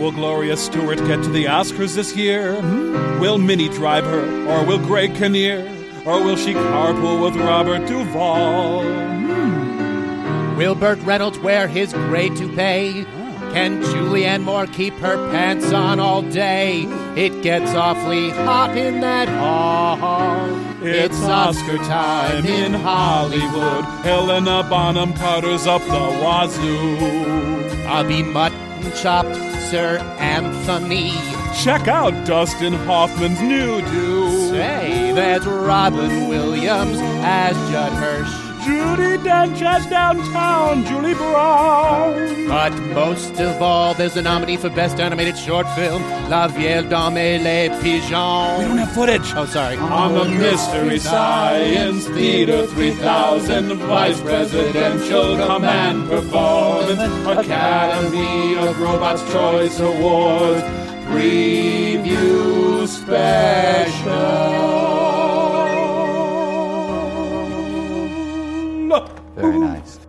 Will Gloria Stuart get to the Oscars this year? Hmm? Will Minnie drive her, or will Greg Kinnear, or will she carpool with Robert Duvall? Hmm. Will Burt Reynolds wear his gray toupee? Can Julianne Moore keep her pants on all day? It gets awfully hot in that hall. It's Oscar time in Hollywood. Helena Bonham Carter's up the wazoo. I'll be chopped, Sir Anthony. Check out Dustin Hoffman's new do. Say, there's Robin Williams as Judd Hirsch. Judi Dench as downtown Julie Brown. But most of all, there's a nominee for Best Animated Short Film, La Vieille Dame et les Pigeons. We don't have footage. Oh, sorry. On the Mystery Science Theater 3000 Vice Presidential Command Performance Academy of Robots Choice Awards Preview Very nice.